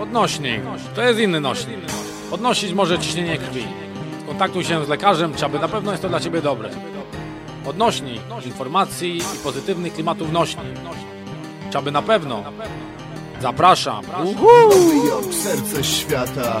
Odnośnik. To jest inny nośnik. Podnosić może ciśnienie krwi. Kontaktuj się z lekarzem, czy aby na pewno jest to dla Ciebie dobre. Odnośnik informacji i pozytywnych klimatów nośnik. Czy aby na pewno. Zapraszam. Jork, serce świata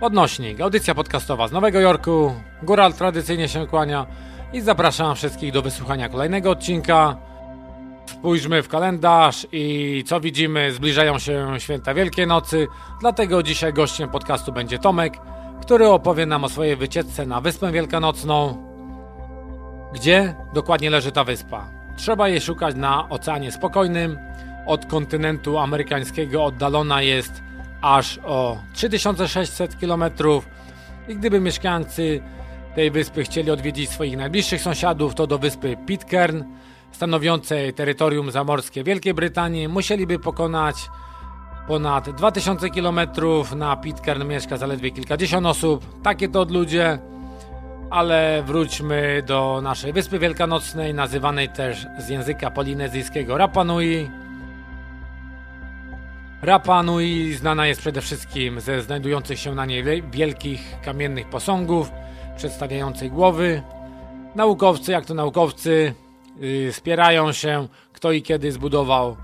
Odnośnik. Audycja podcastowa z Nowego Jorku. Góral tradycyjnie się kłania i zapraszam wszystkich do wysłuchania kolejnego odcinka. Spójrzmy w kalendarz i co widzimy, zbliżają się święta Wielkiej Nocy, dlatego dzisiaj gościem podcastu będzie Tomek, który opowie nam o swojej wycieczce na Wyspę Wielkanocną. Gdzie dokładnie leży ta wyspa? Trzeba jej szukać na Oceanie Spokojnym. Od kontynentu amerykańskiego oddalona jest aż o 3600 km. I gdyby mieszkańcy tej wyspy chcieli odwiedzić swoich najbliższych sąsiadów, to do wyspy Pitcairn, stanowiącej terytorium zamorskie Wielkiej Brytanii, musieliby pokonać ponad 2000 km. Na Pitcairn mieszka zaledwie kilkadziesiąt osób. Takie to od ludzie. Ale wróćmy do naszej wyspy wielkanocnej, nazywanej też z języka polinezyjskiego Rapa Nui. Rapa Nui znana jest przede wszystkim ze znajdujących się na niej wielkich kamiennych posągów przedstawiających głowy. Naukowcy, jak to naukowcy, yy, spierają się, kto i kiedy zbudował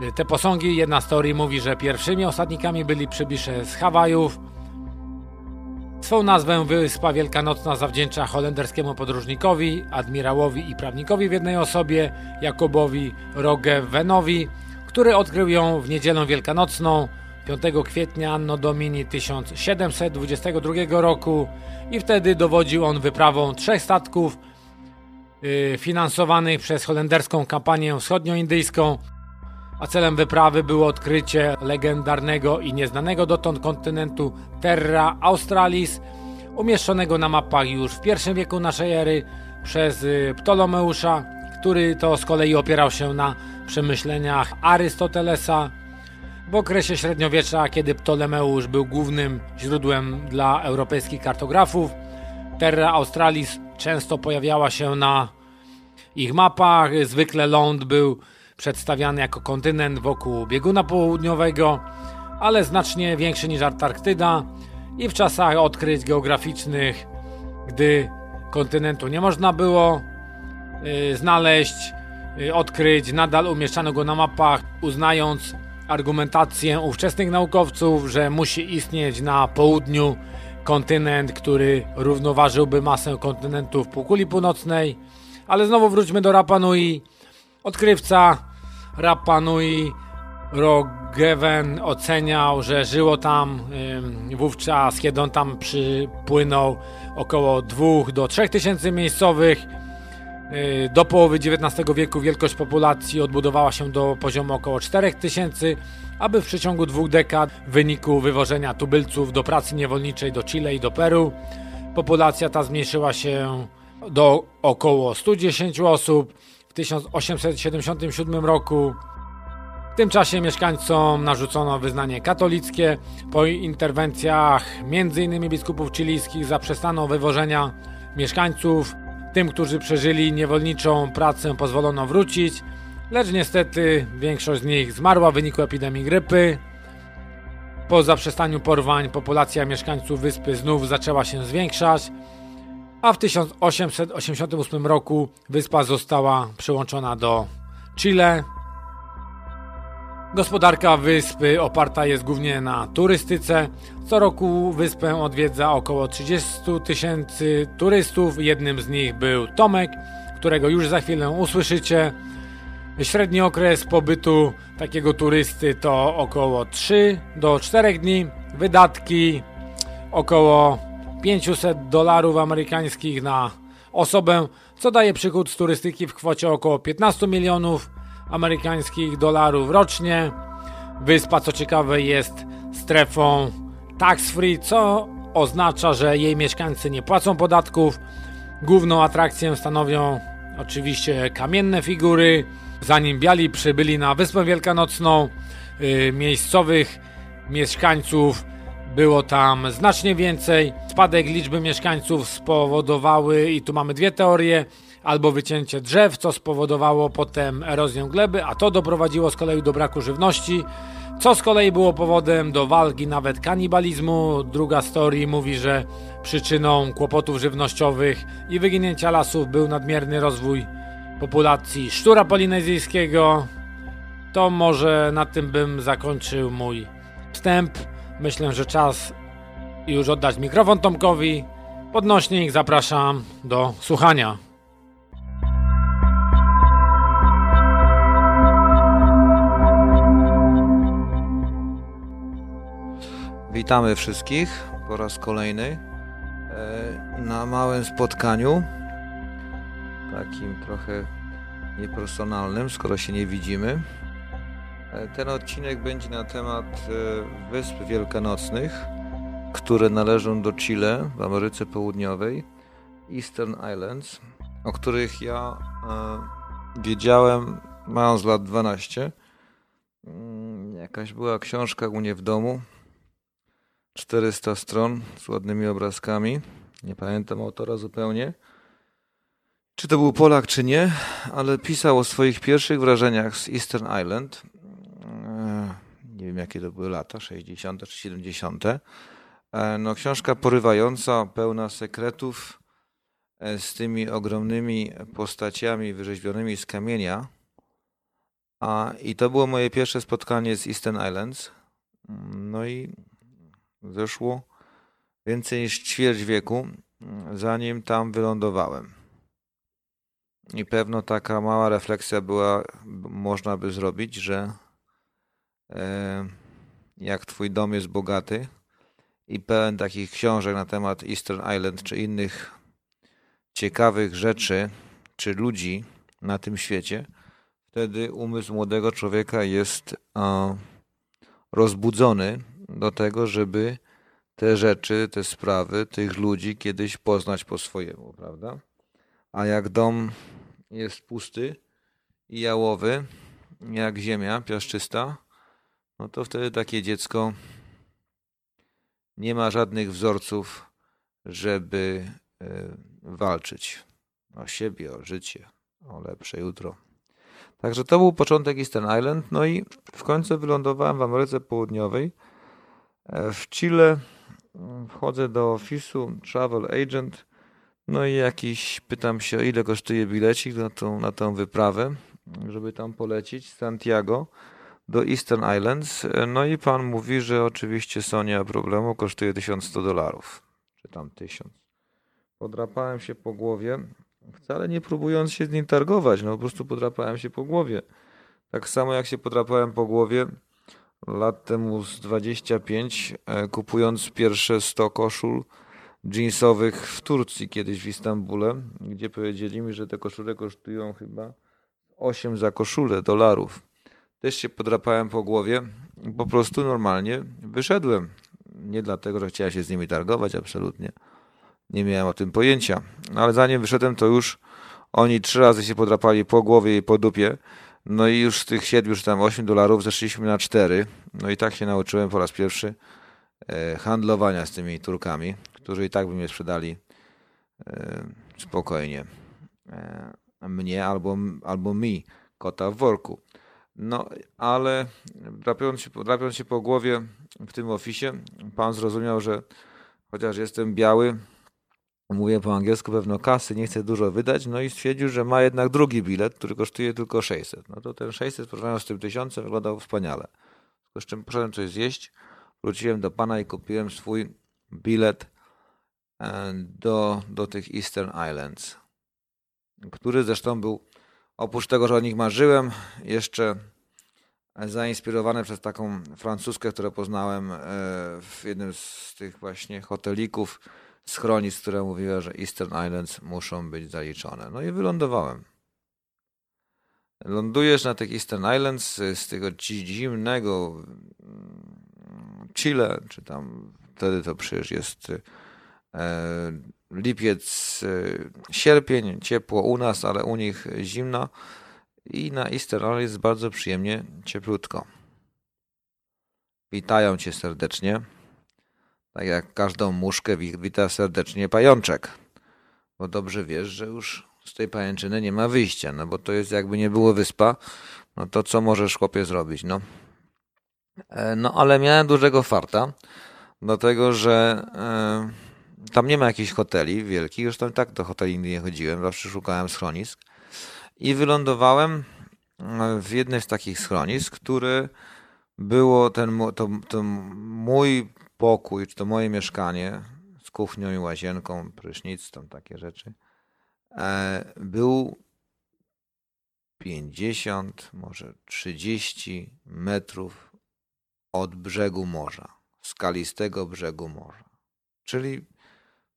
yy, te posągi. Jedna z teorii mówi, że pierwszymi osadnikami byli przybysze z Hawajów. Swą nazwę Wyspa Wielkanocna zawdzięcza holenderskiemu podróżnikowi, admirałowi i prawnikowi w jednej osobie, Jakobowi Rogewenowi, który odkrył ją w niedzielę wielkanocną 5 kwietnia Anno Domini 1722 roku. I wtedy dowodził on wyprawą trzech statków yy, finansowanych przez holenderską kampanię wschodnioindyjską, a celem wyprawy było odkrycie legendarnego i nieznanego dotąd kontynentu Terra Australis, umieszczonego na mapach już w I wieku naszej ery przez yy, Ptolomeusza, który to z kolei opierał się na przemyśleniach Arystotelesa. W okresie średniowiecza, kiedy Ptolemeusz był głównym źródłem dla europejskich kartografów, Terra Australis często pojawiała się na ich mapach. Zwykle ląd był przedstawiany jako kontynent wokół bieguna południowego, ale znacznie większy niż Antarktyda i w czasach odkryć geograficznych, gdy kontynentu nie można było znaleźć, yy, odkryć, nadal umieszczano go na mapach, uznając argumentację ówczesnych naukowców, że musi istnieć na południu kontynent, który równoważyłby masę kontynentów półkuli północnej. Ale znowu wróćmy do Rapanui. Odkrywca Rapanui Rogeven oceniał, że żyło tam wówczas, kiedy on tam przypłynął, około 2 do 3 tysięcy miejscowych. Yy, do połowy XIX wieku wielkość populacji odbudowała się do poziomu około 4 tysięcy, aby w przeciągu dwóch dekad w wyniku wywożenia tubylców do pracy niewolniczej do Chile i do Peru populacja ta zmniejszyła się do około 110 osób. W 1877 roku w tym czasie mieszkańcom narzucono wyznanie katolickie. Po interwencjach m.in. biskupów chilijskich zaprzestano wywożenia mieszkańców. Tym, którzy przeżyli niewolniczą pracę, pozwolono wrócić, lecz niestety większość z nich zmarła w wyniku epidemii grypy. Po zaprzestaniu porwań populacja mieszkańców wyspy znów zaczęła się zwiększać, a w 1888 roku wyspa została przyłączona do Chile. Gospodarka wyspy oparta jest głównie na turystyce. Co roku wyspę odwiedza około 30 tysięcy turystów. Jednym z nich był Tomek, którego już za chwilę usłyszycie. Średni okres pobytu takiego turysty to około 3 do 4 dni. Wydatki około 500 dolarów amerykańskich na osobę, co daje przychód z turystyki w kwocie około 15 milionów amerykańskich dolarów rocznie. Wyspa, co ciekawe, jest strefą tax free, co oznacza, że jej mieszkańcy nie płacą podatków. Główną atrakcję stanowią oczywiście kamienne figury. Zanim biali przybyli na Wyspę Wielkanocną, yy, miejscowych mieszkańców było tam znacznie więcej. Spadek liczby mieszkańców spowodowały, i tu mamy dwie teorie, albo wycięcie drzew, co spowodowało potem erozję gleby, a to doprowadziło z kolei do braku żywności, co z kolei było powodem do walki, nawet kanibalizmu. Druga story mówi, że przyczyną kłopotów żywnościowych i wyginięcia lasów był nadmierny rozwój populacji szczura polinezyjskiego. To może na tym bym zakończył mój wstęp. Myślę, że czas już oddać mikrofon Tomkowi. Podnośnik zapraszam do słuchania. Witamy wszystkich po raz kolejny e, na małym spotkaniu, takim trochę niepersonalnym, skoro się nie widzimy. E, ten odcinek będzie na temat e, Wysp Wielkanocnych, które należą do Chile w Ameryce Południowej, Eastern Islands, o których ja wiedziałem mając lat 12. Mm, jakaś była książka u mnie w domu, 400 stron z ładnymi obrazkami. Nie pamiętam autora zupełnie. Czy to był Polak, czy nie, ale pisał o swoich pierwszych wrażeniach z Eastern Island. E, nie wiem, jakie to były lata, 60. czy 70. E, no, książka porywająca, pełna sekretów, e, z tymi ogromnymi postaciami wyrzeźbionymi z kamienia. A, I to było moje pierwsze spotkanie z Eastern Islands. No i Zeszło więcej niż ćwierć wieku, zanim tam wylądowałem. I pewno taka mała refleksja była, można by zrobić, że e, jak twój dom jest bogaty i pełen takich książek na temat Eastern Island czy innych ciekawych rzeczy czy ludzi na tym świecie, wtedy umysł młodego człowieka jest e, rozbudzony do tego, żeby te rzeczy, te sprawy, tych ludzi kiedyś poznać po swojemu, prawda? A jak dom jest pusty i jałowy, jak ziemia piaszczysta, no to wtedy takie dziecko nie ma żadnych wzorców, żeby e, walczyć o siebie, o życie, o lepsze jutro. Także to był początek Eastern Island, no i w końcu wylądowałem w Ameryce Południowej w Chile mm, wchodzę do ofisu Travel Agent, no i jakiś, pytam się, ile kosztuje bilecik na tą, na tą wyprawę, żeby tam polecić, Santiago do Eastern Islands. E, no i pan mówi, że oczywiście Sonia problemu, kosztuje 1100 dolarów, czy tam 1000. Podrapałem się po głowie, wcale nie próbując się z nim targować, no po prostu podrapałem się po głowie. Tak samo jak się podrapałem po głowie, lat temu z 25, e, kupując pierwsze 100 koszul jeansowych w Turcji, kiedyś w Istambule, gdzie powiedzieli mi, że te koszule kosztują chyba 8 za koszulę dolarów. Też się podrapałem po głowie, po prostu normalnie wyszedłem. Nie dlatego, że chciałem się z nimi targować, absolutnie. Nie miałem o tym pojęcia. No, ale zanim wyszedłem, to już oni trzy razy się podrapali po głowie i po dupie no i już z tych 7 czy tam 8 dolarów zeszliśmy na 4. No i tak się nauczyłem po raz pierwszy e, handlowania z tymi Turkami, którzy i tak by mnie sprzedali e, spokojnie. E, mnie albo, albo mi, kota w worku. No, ale drapiąc się, drapiąc się po głowie w tym ofisie, pan zrozumiał, że chociaż jestem biały, mówię po angielsku, pewno kasy, nie chce dużo wydać, no i stwierdził, że ma jednak drugi bilet, który kosztuje tylko 600. No to ten 600 porównając z tym 1000 wyglądał wspaniale. Z czym poszedłem coś zjeść, wróciłem do pana i kupiłem swój bilet e, do, do tych Eastern Islands, który zresztą był, oprócz tego, że o nich marzyłem, jeszcze zainspirowany przez taką francuskę, którą poznałem e, w jednym z tych właśnie hotelików, schronisk, które mówiła, że Eastern Islands muszą być zaliczone. No i wylądowałem. lądujesz na tych Eastern Islands z tego zimnego mm, Chile, czy tam wtedy to przecież jest e, lipiec, e, sierpień, ciepło u nas, ale u nich zimno i na Eastern Island jest bardzo przyjemnie, cieplutko. Witają cię serdecznie. Tak jak każdą muszkę wita serdecznie pajączek. Bo dobrze wiesz, że już z tej pajęczyny nie ma wyjścia, no bo to jest jakby nie było wyspa, no to co możesz chłopie zrobić, no. E, no ale miałem dużego farta, dlatego że e, tam nie ma jakichś hoteli wielkich, zresztą tak do hoteli nie chodziłem, zawsze szukałem schronisk i wylądowałem e, w jednej z takich schronisk, który było ten, to, to mój pokój, czy to moje mieszkanie z kuchnią i łazienką, prysznic, tam takie rzeczy, e, był 50, może 30 metrów od brzegu morza, skalistego brzegu morza. Czyli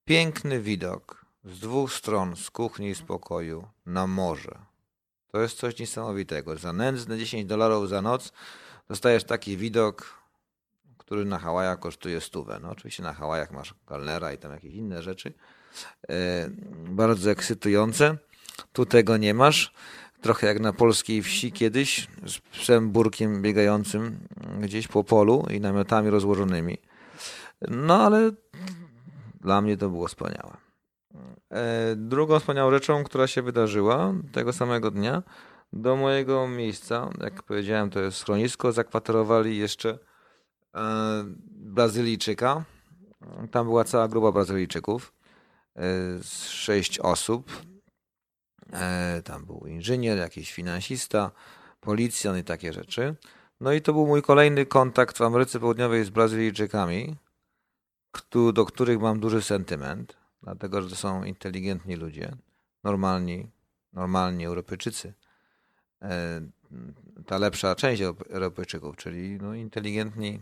piękny widok z dwóch stron, z kuchni i z pokoju, na morze. To jest coś niesamowitego. Za nędzne 10 dolarów za noc dostajesz taki widok, który na Hawajach kosztuje stówę. No oczywiście na Hawajach masz galnera i tam jakieś inne rzeczy. E, bardzo ekscytujące. Tu tego nie masz. Trochę jak na polskiej wsi kiedyś, z psem burkiem biegającym gdzieś po polu i namiotami rozłożonymi. No ale dla mnie to było wspaniałe. E, drugą wspaniałą rzeczą, która się wydarzyła tego samego dnia, do mojego miejsca, jak powiedziałem, to jest schronisko, zakwaterowali jeszcze Brazylijczyka. Tam była cała grupa Brazylijczyków, e, sześć osób. E, tam był inżynier, jakiś finansista, policjant i takie rzeczy. No i to był mój kolejny kontakt w Ameryce Południowej z Brazylijczykami, do których mam duży sentyment, dlatego że to są inteligentni ludzie, normalni, normalni Europejczycy E, ta lepsza część Europejczyków, czyli no, inteligentni,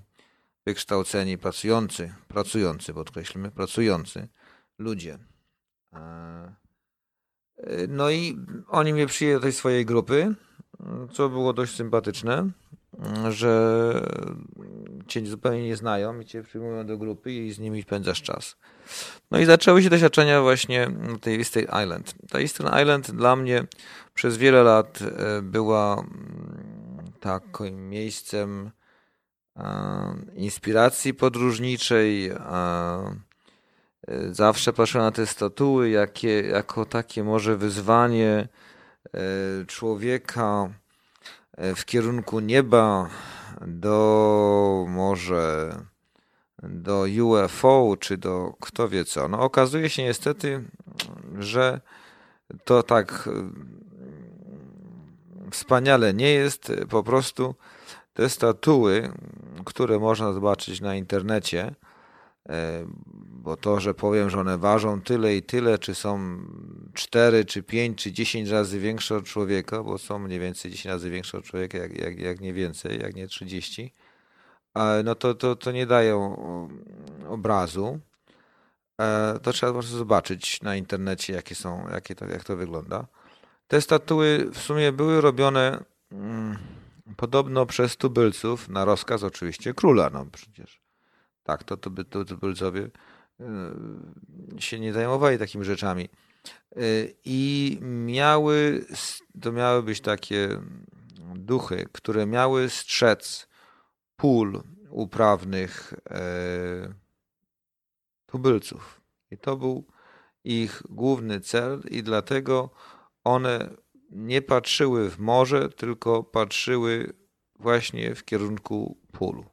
wykształceni, pracujący, pracujący, podkreślmy, pracujący ludzie. E, no i oni mnie przyjęli do tej swojej grupy, co było dość sympatyczne, że cię zupełnie nie znają i cię przyjmują do grupy i z nimi spędzasz czas. No i zaczęły się doświadczenia właśnie tej Eastern Island. Ta Eastern Island dla mnie przez wiele lat e, była mm, takim miejscem inspiracji podróżniczej. E, zawsze patrzyłem na te statuły jakie, jako takie może wyzwanie człowieka w kierunku nieba do może do UFO czy do kto wie co. No okazuje się niestety, że to tak wspaniale nie jest. Po prostu te statuły, które można zobaczyć na internecie, e, bo to, że powiem, że one ważą tyle i tyle, czy są 4, czy 5, czy 10 razy większe od człowieka, bo są mniej więcej 10 razy większe od człowieka, jak, jak, jak nie więcej, jak nie 30, no to, to, to nie dają obrazu. E, to trzeba po prostu zobaczyć na internecie, jakie są, jakie to, jak to wygląda. Te statuły w sumie były robione mm, podobno przez tubylców, na rozkaz oczywiście króla, no przecież. Tak, to, to, to tubylcowie y, się nie zajmowali takimi rzeczami. Y, I miały, to miały być takie duchy, które miały strzec pól uprawnych e, tubylców. I to był ich główny cel, i dlatego one nie patrzyły w morze, tylko patrzyły właśnie w kierunku pól.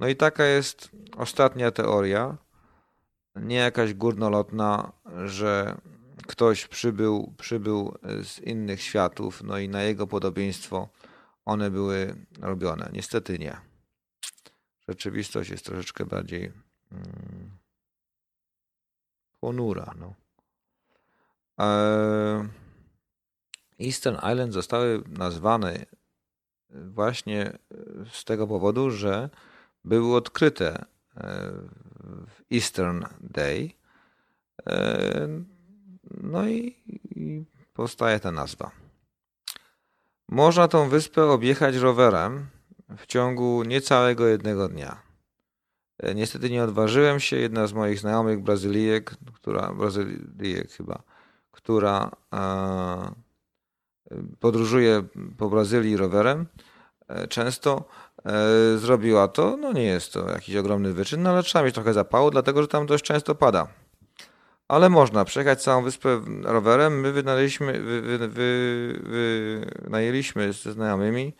No i taka jest ostatnia teoria, nie jakaś górnolotna, że ktoś przybył, przybył z innych światów, no i na jego podobieństwo one były robione. Niestety nie. Rzeczywistość jest troszeczkę bardziej hmm, ponura. No. E, Eastern Island zostały nazwane właśnie z tego powodu, że były odkryte e, w Eastern Day. E, no i, powstaje ta nazwa. Można tą wyspę objechać rowerem w ciągu niecałego jednego dnia. E, niestety nie odważyłem się. Jedna z moich znajomych Brazylijek, która, Brazylijek chyba, która e, podróżuje po Brazylii rowerem e, często, e, zrobiła to. No nie jest to jakiś ogromny wyczyn, no ale trzeba mieć trochę zapału, dlatego że tam dość często pada. Ale można przejechać całą wyspę rowerem. My wynaleźliśmy, wy, wy, wy, wynajęliśmy ze znajomymi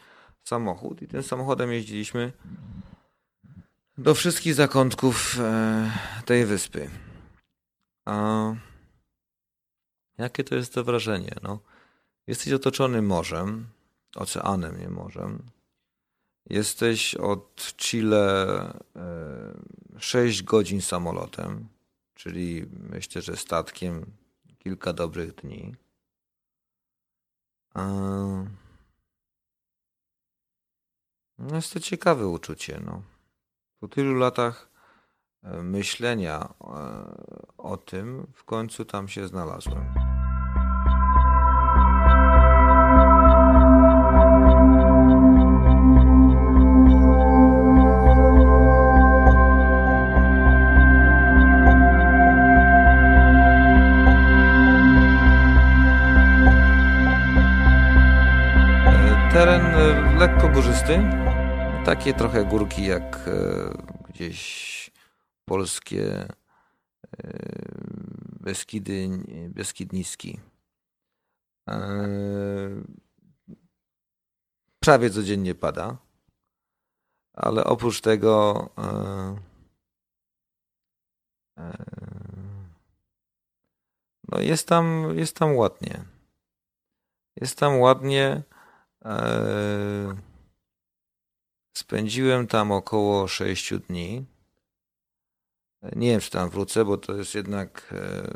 samochód i tym samochodem jeździliśmy do wszystkich zakątków e, tej wyspy. A jakie to jest to wrażenie? No, jesteś otoczony morzem, oceanem, nie morzem. Jesteś od Chile 6 e, godzin samolotem, czyli myślę, że statkiem kilka dobrych dni. No jest to ciekawe uczucie. No. Po tylu latach e, myślenia e, o tym, w końcu tam się znalazłem. Teren lekko górzysty, takie trochę górki jak e, gdzieś polskie e, Beskidy, Beskid Niski. E, prawie codziennie pada, ale oprócz tego no jest tam, jest tam ładnie. Jest tam ładnie. Spędziłem tam około 6 dni. Nie wiem, czy tam wrócę, bo to jest jednak e,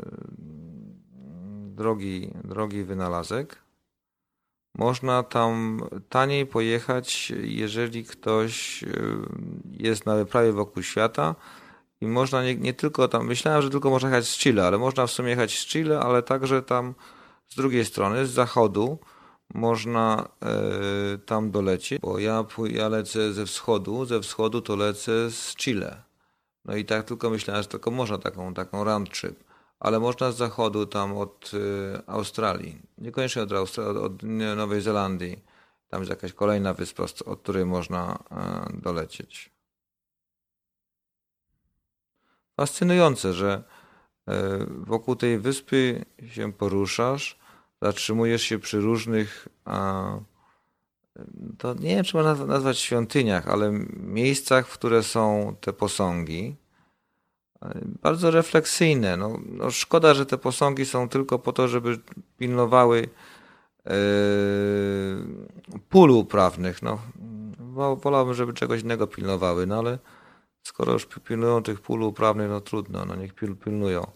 drogi, drogi wynalazek. Można tam taniej pojechać, jeżeli ktoś e, jest na wyprawie wokół świata. I można nie, nie tylko tam, myślałem, że tylko można jechać z Chile, ale można w sumie jechać z Chile, ale także tam z drugiej strony, z zachodu można e, tam dolecieć, bo ja, ja lecę ze wschodu, ze wschodu to lecę z Chile. No i tak tylko myślałem, że tylko można taką, taką round trip. Ale można z zachodu tam od e, Australii, niekoniecznie od, Australii, od, od Nowej Zelandii. Tam jest jakaś kolejna wyspa, od której można e, dolecieć. Fascynujące, że wokół tej wyspy się poruszasz, zatrzymujesz się przy różnych, a, to nie wiem, czy można nazwać świątyniach, ale miejscach, w które są te posągi. Bardzo refleksyjne. No, no szkoda, że te posągi są tylko po to, żeby pilnowały yy, pól uprawnych. No, wolałbym, żeby czegoś innego pilnowały, no ale skoro już pilnują tych pól uprawnych, no trudno, no niech pilnują.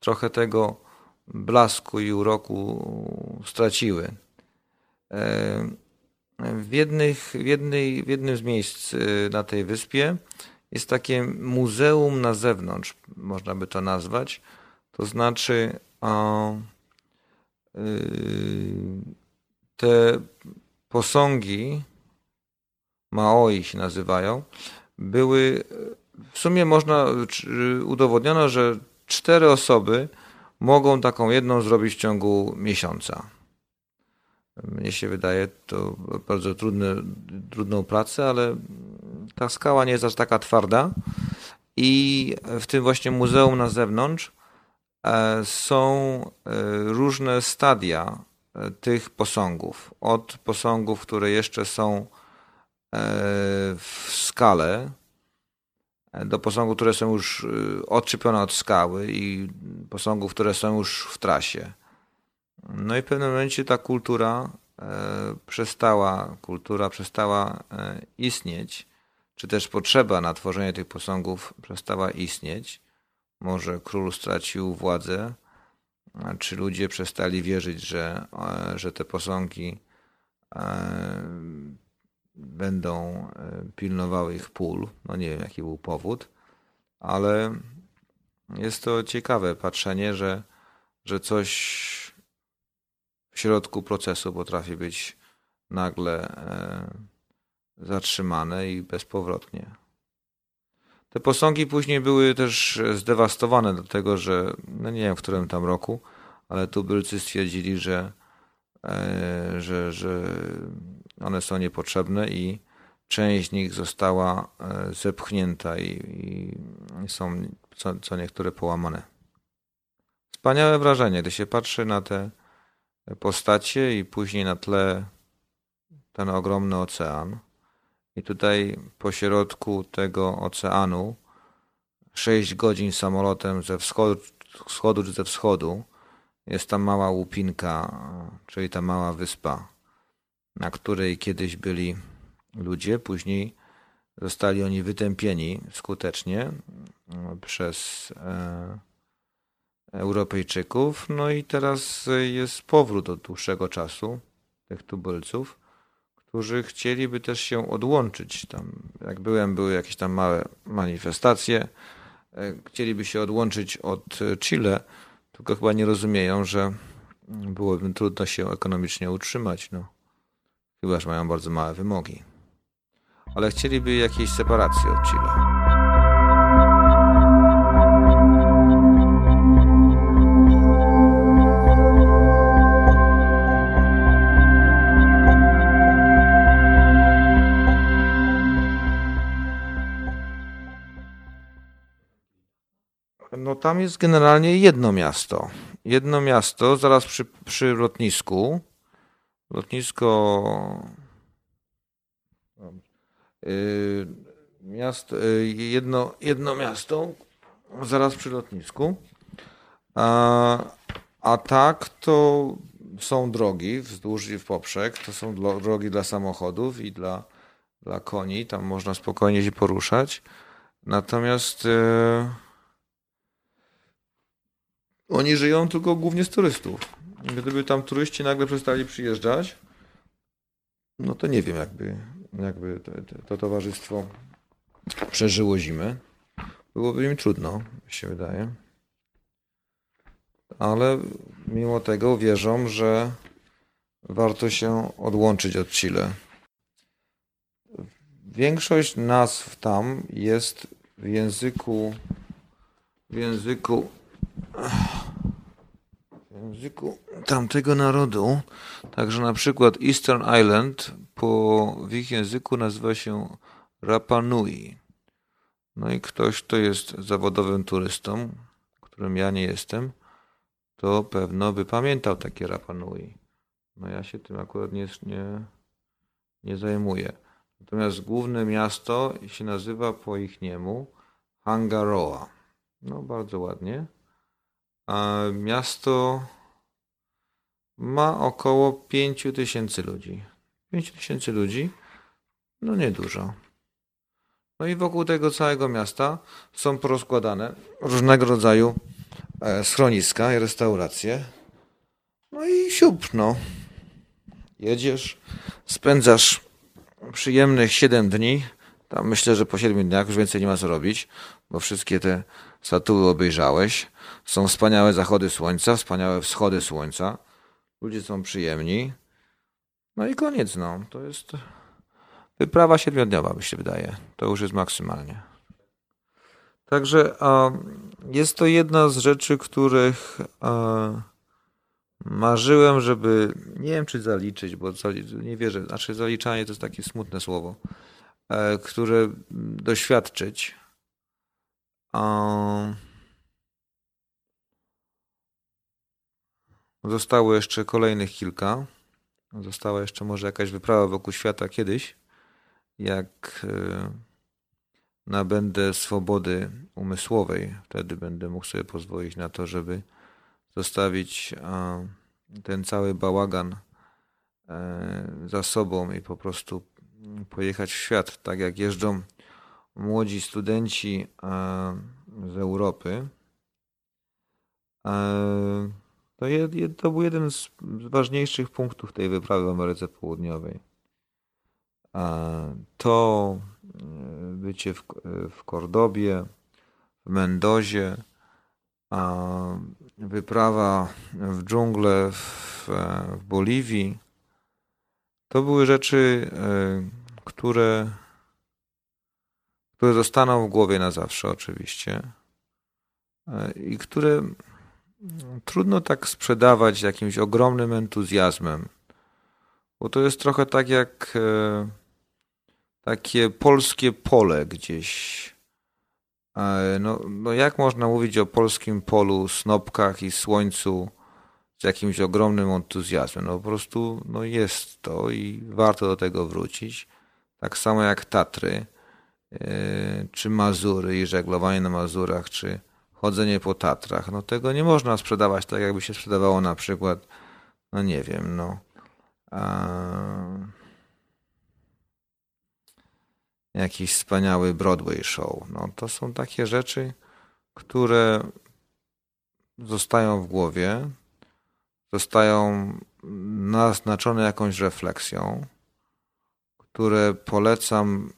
Trochę tego blasku i uroku straciły. E, w, jednych, w, jednej, w jednym z miejsc e, na tej wyspie jest takie muzeum na zewnątrz, można by to nazwać. To znaczy, o, e, te posągi, Maoi się nazywają, były, w sumie można, udowodniono, że cztery osoby mogą taką jedną zrobić w ciągu miesiąca. Mnie się wydaje to bardzo trudne, trudną pracę, ale ta skała nie jest aż taka twarda. I w tym właśnie muzeum na zewnątrz e, są e, różne stadia e, tych posągów. Od posągów, które jeszcze są w skale, do posągów, które są już y, odczepione od skały i posągów, które są już w trasie. No i w pewnym momencie ta kultura e, przestała, kultura przestała e, istnieć, czy też potrzeba na tworzenie tych posągów przestała istnieć. Może król stracił władzę, czy ludzie przestali wierzyć, że, e, że te posągi będą e, pilnowały ich pól. No nie wiem, jaki był powód, ale jest to ciekawe patrzenie, że, że coś w środku procesu potrafi być nagle e, zatrzymane i bezpowrotnie. Te posągi później były też zdewastowane, dlatego że, no nie wiem w którym tam roku, ale tubylcy stwierdzili, że, e, że, że one są niepotrzebne i część z nich została e, zepchnięta i, i są co, co niektóre połamane. Wspaniałe wrażenie, gdy się patrzy na te postacie i później na tle ten ogromny ocean. I tutaj po środku tego oceanu 6 godzin samolotem ze wschodu, wschodu czy ze wschodu jest ta mała łupinka, czyli ta mała wyspa, na której kiedyś byli ludzie, później zostali oni wytępieni skutecznie przez e, Europejczyków. No i teraz jest powrót od dłuższego czasu tych tubylców, którzy chcieliby też się odłączyć. Tam, jak byłem, były jakieś tam małe manifestacje. E, chcieliby się odłączyć od Chile, tylko chyba nie rozumieją, że byłoby trudno się ekonomicznie utrzymać. No. Chyba, że mają bardzo małe wymogi. Ale chcieliby jakiejś separacji od Chile. No tam jest generalnie jedno miasto. Jedno miasto, zaraz przy, przy lotnisku. Lotnisko. Yy, miasto, yy, jedno, jedno miasto, zaraz przy lotnisku. A, a tak to są drogi wzdłuż i w poprzek. To są drogi dla samochodów i dla, dla koni. Tam można spokojnie się poruszać. Natomiast. Yy, oni żyją tylko głównie z turystów. Gdyby tam turyści nagle przestali przyjeżdżać, no to nie wiem, jakby, jakby to, to towarzystwo przeżyło zimę. Byłoby im trudno, mi się wydaje. Ale mimo tego wierzą, że warto się odłączyć od Chile. Większość nazw tam jest w języku w języku języku tamtego narodu. Także na przykład Eastern Island po, w ich języku nazywa się Rapa Nui. No i ktoś, kto jest zawodowym turystą, którym ja nie jestem, to pewno by pamiętał takie Rapa Nui. No ja się tym akurat nie, nie, nie zajmuję. Natomiast główne miasto się nazywa po ich niemu Hangaroa. No bardzo ładnie. Miasto ma około 5 tysięcy ludzi. 5 tysięcy ludzi, no niedużo. No i wokół tego całego miasta są porozkładane różnego rodzaju e, schroniska i restauracje. No i siup, no. Jedziesz, spędzasz przyjemnych 7 dni. Tam myślę, że po 7 dniach już więcej nie ma co robić, bo wszystkie te statuły obejrzałeś. Są wspaniałe zachody słońca, wspaniałe wschody słońca. Ludzie są przyjemni. No i koniec, no. To jest wyprawa siedmiodniowa, mi się wydaje. To już jest maksymalnie. Także jest to jedna z rzeczy, których marzyłem, żeby, nie wiem czy zaliczyć, bo nie wierzę, znaczy zaliczanie to jest takie smutne słowo, e, które doświadczyć. Zostało jeszcze kolejnych kilka. Została jeszcze może jakaś wyprawa wokół świata kiedyś, jak e, nabędę swobody umysłowej. Wtedy będę mógł sobie pozwolić na to, żeby zostawić ten cały bałagan e, za sobą i po prostu pojechać w świat, tak jak jeżdżą młodzi studenci z Europy. E, to, je, to był jeden z ważniejszych punktów tej wyprawy w Ameryce Południowej. To e, bycie w, w Kordobie, w Mendozie, wyprawa w dżunglę w, w Boliwii, to były rzeczy, e, które, które zostaną w głowie na zawsze, oczywiście. E, I które trudno tak sprzedawać jakimś ogromnym entuzjazmem. Bo to jest trochę tak jak e, takie polskie pole gdzieś. No, no jak można mówić o polskim polu, snopkach i słońcu z jakimś ogromnym entuzjazmem? No po prostu no jest to i warto do tego wrócić. Tak samo jak Tatry, e, czy Mazury i żeglowanie na Mazurach, czy chodzenie po Tatrach. No tego nie można sprzedawać tak, jakby się sprzedawało na przykład, no nie wiem, no. Jakiś wspaniały Broadway show. No to są takie rzeczy, które zostają w głowie, zostają naznaczone jakąś refleksją, które polecam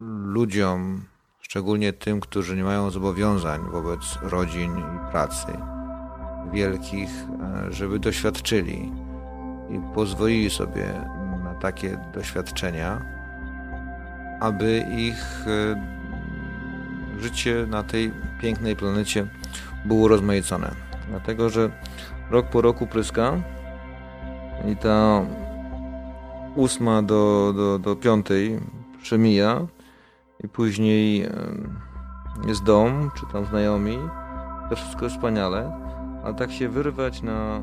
ludziom, szczególnie tym, którzy nie mają zobowiązań wobec rodzin i pracy wielkich, e, żeby doświadczyli i pozwolili sobie na takie doświadczenia, aby ich e, życie na tej pięknej planecie było rozmaicone. Dlatego, że rok po roku pryska i ta ósma do, do, do piątej przemija i później jest dom, czy tam znajomi. To wszystko jest wspaniale, ale tak się wyrwać na